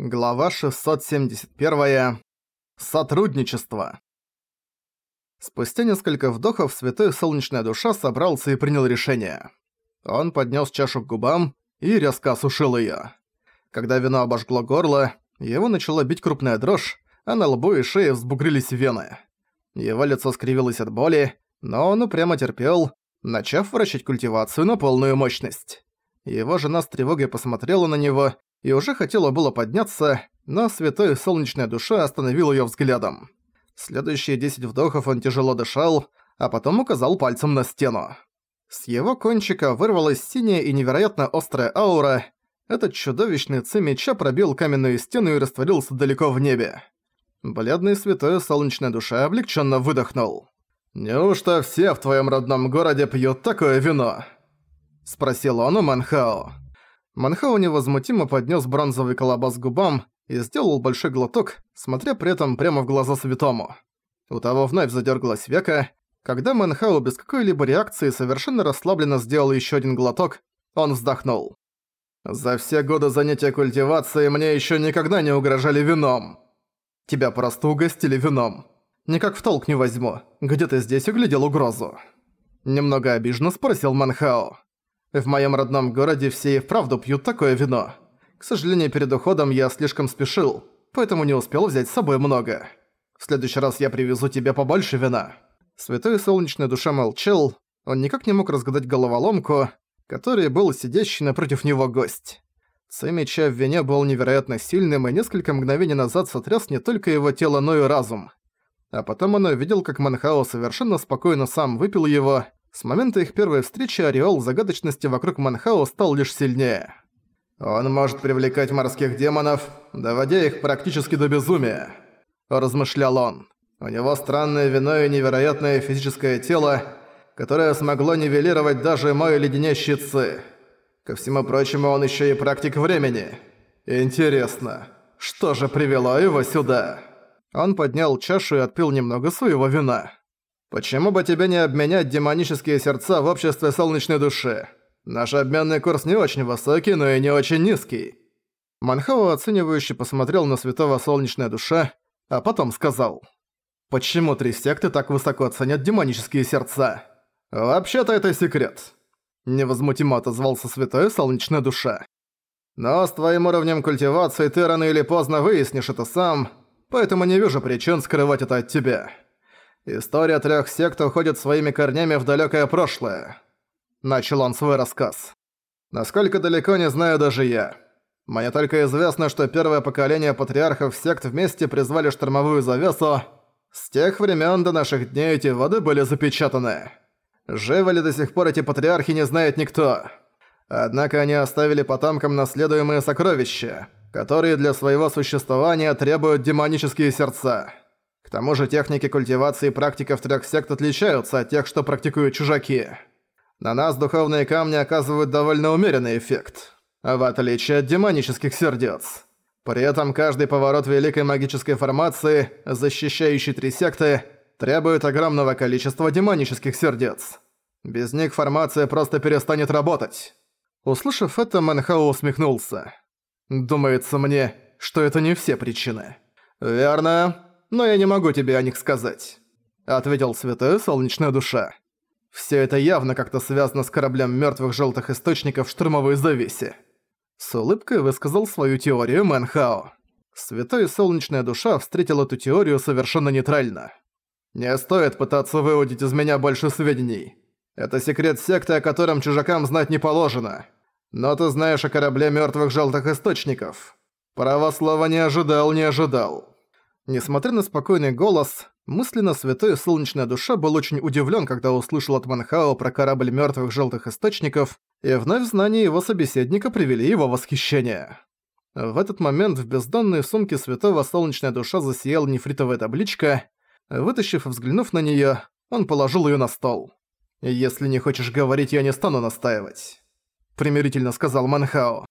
Глава 671. Сотрудничество. Спустя несколько вдохов Святой Солнечная Душа собрался и принял решение. Он поднес чашу к губам и резко осушил ее. Когда вино обожгло горло, его начала бить крупная дрожь, а на лбу и шее взбугрились вены. Его лицо скривилось от боли, но он упрямо терпел, начав вращать культивацию на полную мощность. Его жена с тревогой посмотрела на него и уже хотела было подняться, но святой солнечная душа остановила её взглядом. Следующие десять вдохов он тяжело дышал, а потом указал пальцем на стену. С его кончика вырвалась синяя и невероятно острая аура. Этот чудовищный ци меча пробил каменную стену и растворился далеко в небе. Бледный святой солнечная душа облегченно выдохнул. «Неужто все в твоем родном городе пьют такое вино?» Спросил он у Манхао. Манхау невозмутимо поднес бронзовый колобас к губам и сделал большой глоток, смотря при этом прямо в глаза святому. У того вновь задергалась века. Когда Манхау без какой-либо реакции совершенно расслабленно сделал еще один глоток, он вздохнул. «За все годы занятия культивацией мне еще никогда не угрожали вином. Тебя просто угостили вином. Никак в толк не возьму, где ты здесь углядел угрозу?» Немного обиженно спросил Манхао. В моем родном городе все и вправду пьют такое вино. К сожалению, перед уходом я слишком спешил, поэтому не успел взять с собой много. В следующий раз я привезу тебе побольше вина». Святой Солнечная Душа молчал, он никак не мог разгадать головоломку, который был сидящий напротив него гость. Ци меча в вине был невероятно сильным и несколько мгновений назад сотряс не только его тело, но и разум. А потом он увидел, как Манхао совершенно спокойно сам выпил его, с момента их первой встречи ореол загадочности вокруг Манхао стал лишь сильнее. «Он может привлекать морских демонов, доводя их практически до безумия», – размышлял он. «У него странное вино и невероятное физическое тело, которое смогло нивелировать даже мой леденящий ци. Ко всему прочему, он еще и практик времени. Интересно, что же привело его сюда?» Он поднял чашу и отпил немного своего вина. Почему бы тебе не обменять демонические сердца в обществе солнечной души? Наш обменный курс не очень высокий, но и не очень низкий». Манхао оценивающе посмотрел на святого солнечная душа, а потом сказал. «Почему три секты так высоко ценят демонические сердца?» «Вообще-то это секрет», — невозмутимо отозвался святой солнечная душа. «Но с твоим уровнем культивации ты рано или поздно выяснишь это сам, поэтому не вижу причин скрывать это от тебя». История трех сект уходит своими корнями в далекое прошлое. Начал он свой рассказ. Насколько далеко не знаю даже я. Мне только известно, что первое поколение патриархов сект вместе призвали штормовую завесу. С тех времен до наших дней эти воды были запечатаны. Живы ли до сих пор эти патриархи, не знает никто. Однако они оставили потомкам наследуемые сокровища, которые для своего существования требуют демонические сердца. К тому же техники культивации практиков трех сект отличаются от тех, что практикуют чужаки. На нас духовные камни оказывают довольно умеренный эффект, в отличие от демонических сердец. При этом каждый поворот великой магической формации, защищающей три секты, требует огромного количества демонических сердец. Без них формация просто перестанет работать. Услышав это, Манхау усмехнулся. «Думается мне, что это не все причины». «Верно но я не могу тебе о них сказать», — ответил Святая Солнечная Душа. «Всё это явно как-то связано с кораблем мёртвых жёлтых источников в штурмовой завесе». С улыбкой высказал свою теорию Мэнхао. Святая Солнечная Душа встретил эту теорию совершенно нейтрально. «Не стоит пытаться выудить из меня больше сведений. Это секрет секты, о котором чужакам знать не положено. Но ты знаешь о корабле мёртвых жёлтых источников. Право слова не ожидал, не ожидал». Несмотря на спокойный голос, мысленно святой солнечная душа был очень удивлен, когда услышал от Манхао про корабль мертвых желтых источников, и вновь знания его собеседника привели его в восхищение. В этот момент в бездонной сумке святого солнечная душа засияла нефритовая табличка. Вытащив и взглянув на нее, он положил ее на стол. «Если не хочешь говорить, я не стану настаивать», — примирительно сказал Манхао.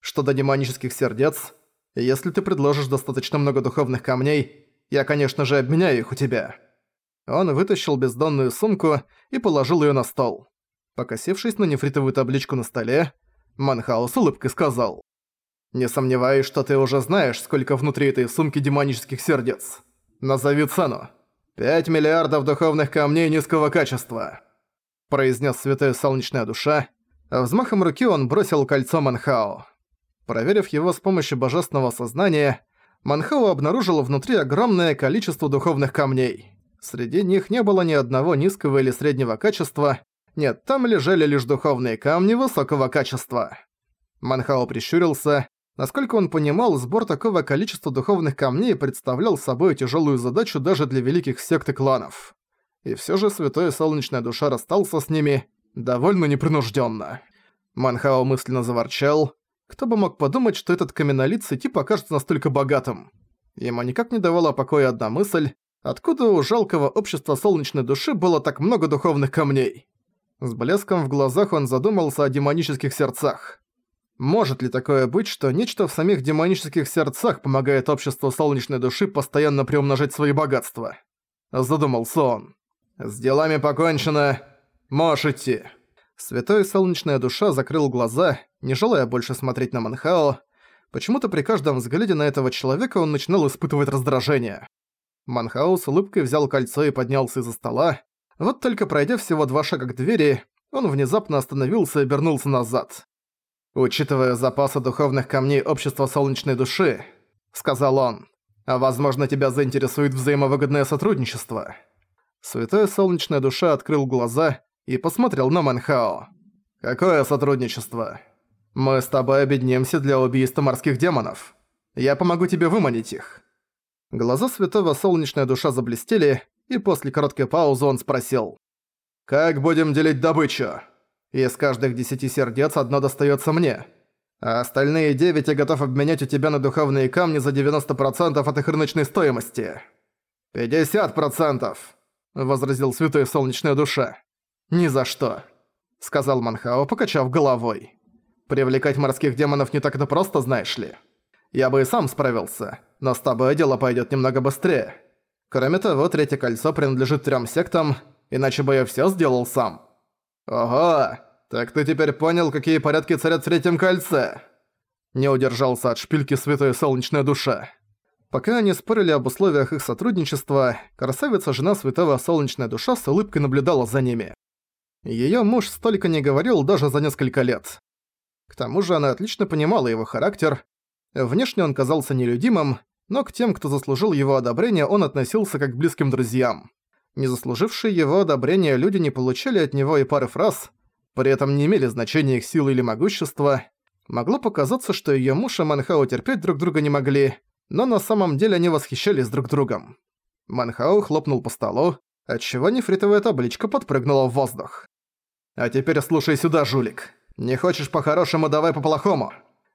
«Что до демонических сердец, если ты предложишь достаточно много духовных камней, я, конечно же, обменяю их у тебя». Он вытащил бездонную сумку и положил её на стол. Покосившись на нефритовую табличку на столе, Манхаус улыбкой сказал. Не сомневаюсь, что ты уже знаешь, сколько внутри этой сумки демонических сердец. Назови цену. Пять миллиардов духовных камней низкого качества», – произнес святая солнечная душа. А взмахом руки он бросил кольцо Манхао. Проверив его с помощью божественного сознания, Манхао обнаружил внутри огромное количество духовных камней. Среди них не было ни одного низкого или среднего качества, нет, там лежали лишь духовные камни высокого качества. Манхао прищурился. Насколько он понимал, сбор такого количества духовных камней представлял собой тяжелую задачу даже для великих сект и кланов. И все же Святая Солнечная Душа расстался с ними довольно непринужденно. Манхао мысленно заворчал. Кто бы мог подумать, что этот каменолицый тип окажется настолько богатым. Ему никак не давала покоя одна мысль, откуда у жалкого общества солнечной души было так много духовных камней. С блеском в глазах он задумался о демонических сердцах. Может ли такое быть, что нечто в самих демонических сердцах помогает обществу солнечной души постоянно приумножать свои богатства? Задумался он. «С делами покончено. Можешь идти». Святой солнечная душа закрыл глаза, не желая больше смотреть на Манхао. Почему-то при каждом взгляде на этого человека он начинал испытывать раздражение. Манхао с улыбкой взял кольцо и поднялся из-за стола. Вот только пройдя всего два шага к двери, он внезапно остановился и обернулся назад. «Учитывая запасы духовных камней Общества Солнечной Души», — сказал он, «а возможно тебя заинтересует взаимовыгодное сотрудничество». Святая Солнечная Душа открыл глаза и посмотрел на Манхао. «Какое сотрудничество? Мы с тобой объединимся для убийства морских демонов. Я помогу тебе выманить их». Глаза Святого Солнечная Душа заблестели, и после короткой паузы он спросил. «Как будем делить добычу? Из каждых десяти сердец одно достается мне, а остальные девять я готов обменять у тебя на духовные камни за 90% от их рыночной стоимости». «Пятьдесят процентов!» – возразил Святая Солнечная Душа. «Ни за что», — сказал Манхао, покачав головой. «Привлекать морских демонов не так-то просто, знаешь ли. Я бы и сам справился, но с тобой дело пойдет немного быстрее. Кроме того, третье кольцо принадлежит трем сектам, иначе бы я все сделал сам». «Ого, так ты теперь понял, какие порядки царят в третьем кольце?» Не удержался от шпильки Святой Солнечная Душа. Пока они спорили об условиях их сотрудничества, красавица-жена Святого Солнечная Душа с улыбкой наблюдала за ними. Её муж столько не говорил даже за несколько лет. К тому же она отлично понимала его характер. Внешне он казался нелюдимым, но к тем, кто заслужил его одобрение, он относился как к близким друзьям. Не заслужившие его одобрения люди не получали от него и пары фраз, при этом не имели значения их силы или могущества. Могло показаться, что её муж и Манхао терпеть друг друга не могли, но на самом деле они восхищались друг другом. Манхао хлопнул по столу, отчего нефритовая табличка подпрыгнула в воздух. «А теперь слушай сюда, жулик. Не хочешь по-хорошему, давай по-плохому.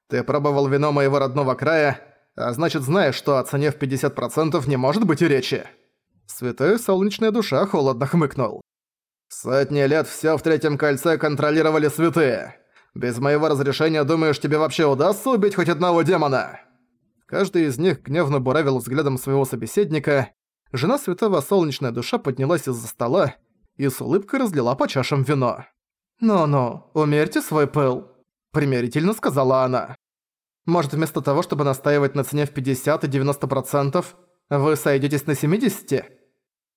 Ты пробовал вино моего родного края, а значит знаешь, что о цене в 50% не может быть и речи». Святая солнечная душа холодно хмыкнул. «Сотни лет всё в третьем кольце контролировали святые. Без моего разрешения, думаешь, тебе вообще удастся убить хоть одного демона?» Каждый из них гневно буравил взглядом своего собеседника, Жена святого солнечная душа поднялась из-за стола и с улыбкой разлила по чашам вино. «Ну-ну, умерьте свой пыл», — примирительно сказала она. «Может, вместо того, чтобы настаивать на цене в 50 и 90%, вы сойдетесь на 70?»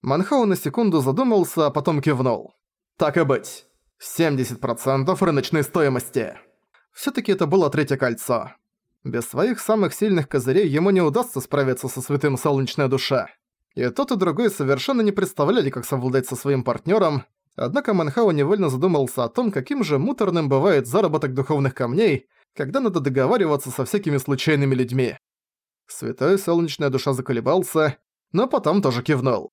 Манхау на секунду задумался, а потом кивнул. «Так и быть. 70% рыночной стоимости». Всё-таки это было третье кольцо. Без своих самых сильных козырей ему не удастся справиться со святым солнечная душа. И тот и другой совершенно не представляли, как совладать со своим партнером, однако Манхау невольно задумался о том, каким же муторным бывает заработок духовных камней, когда надо договариваться со всякими случайными людьми. Святой солнечная душа заколебался, но потом тоже кивнул.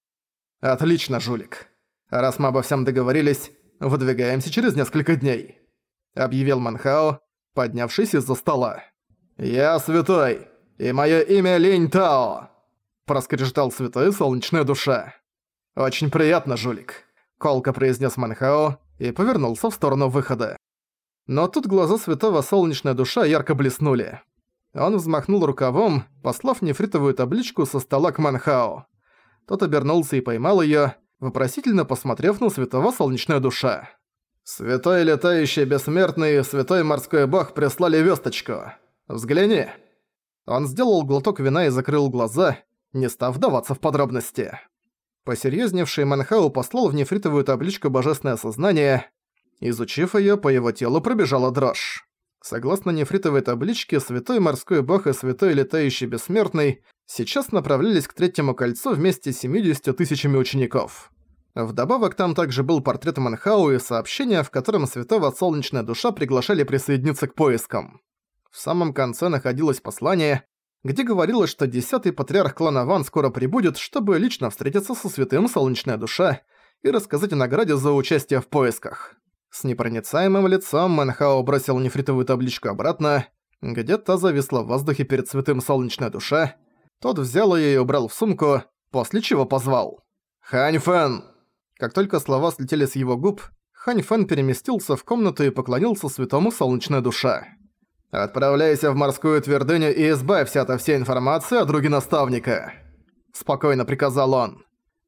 «Отлично, жулик. Раз мы обо всем договорились, выдвигаемся через несколько дней», — объявил Манхао, поднявшись из-за стола. «Я святой, и мое имя Линь Тао!» Проскрежетал святая солнечная душа. «Очень приятно, жулик», — колко произнес Манхао и повернулся в сторону выхода. Но тут глаза святого солнечная душа ярко блеснули. Он взмахнул рукавом, послав нефритовую табличку со стола к Манхао. Тот обернулся и поймал её, вопросительно посмотрев на святого солнечная душа. «Святой летающий бессмертный, святой морской бог прислали весточку. Взгляни!» Он сделал глоток вина и закрыл глаза, не став вдаваться в подробности. Посерьезневший Манхау послал в нефритовую табличку «Божественное сознание». Изучив её, по его телу пробежала дрожь. Согласно нефритовой табличке, Святой Морской Бог и Святой Летающий Бессмертный сейчас направлялись к Третьему Кольцу вместе с 70 тысячами учеников. Вдобавок там также был портрет Манхау и сообщение, в котором Святого Солнечная Душа приглашали присоединиться к поискам. В самом конце находилось послание, где говорилось, что десятый патриарх клана Ван скоро прибудет, чтобы лично встретиться со Святым Солнечная Душа и рассказать о награде за участие в поисках. С непроницаемым лицом Манхао бросил нефритовую табличку обратно, где та зависла в воздухе перед Святым Солнечная Душа. Тот взял её и убрал в сумку, после чего позвал. «Хань Фэн!» Как только слова слетели с его губ, Хань Фэн переместился в комнату и поклонился Святому Солнечная Душа. «Отправляйся в морскую твердыню и избавься от всей информации о друге наставника», – спокойно приказал он.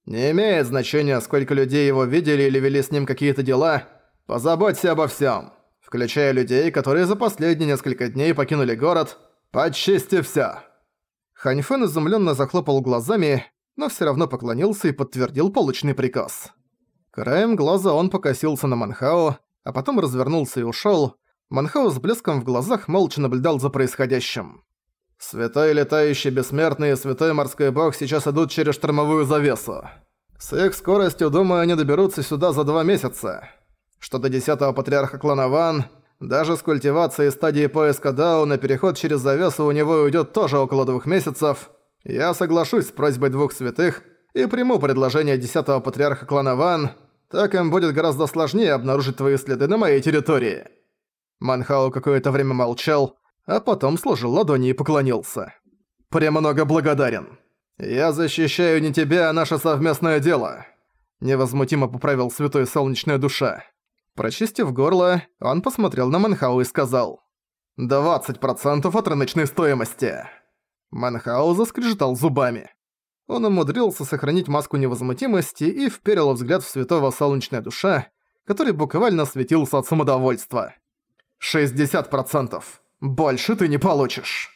«Не имеет значения, сколько людей его видели или вели с ним какие-то дела, Позаботься обо всем, включая людей, которые за последние несколько дней покинули город. Почисти всё. Ханьфэн изумленно захлопал глазами, но все равно поклонился и подтвердил полученный приказ. Краем глаза он покосился на Манхао, а потом развернулся и ушел. Манхао с блеском в глазах молча наблюдал за происходящим. «Святой летающий бессмертный и святой морской бог сейчас идут через штормовую завесу. С их скоростью, думаю, они доберутся сюда за два месяца что до десятого патриарха клана Ван, даже с культивацией стадии поиска Дао на переход через завесу у него уйдет тоже около двух месяцев, я соглашусь с просьбой двух святых и приму предложение десятого патриарха клана Ван, так им будет гораздо сложнее обнаружить твои следы на моей территории». Манхао какое-то время молчал, а потом сложил ладони и поклонился. «Премного благодарен. Я защищаю не тебя, а наше совместное дело», — невозмутимо поправил святой солнечная душа. Прочистив горло, он посмотрел на Манхау и сказал «20% от рыночной стоимости». Манхау заскрежетал зубами. Он умудрился сохранить маску невозмутимости и вперил взгляд в святого солнечная душа, который буквально светился от самодовольства. «60%! Больше ты не получишь!»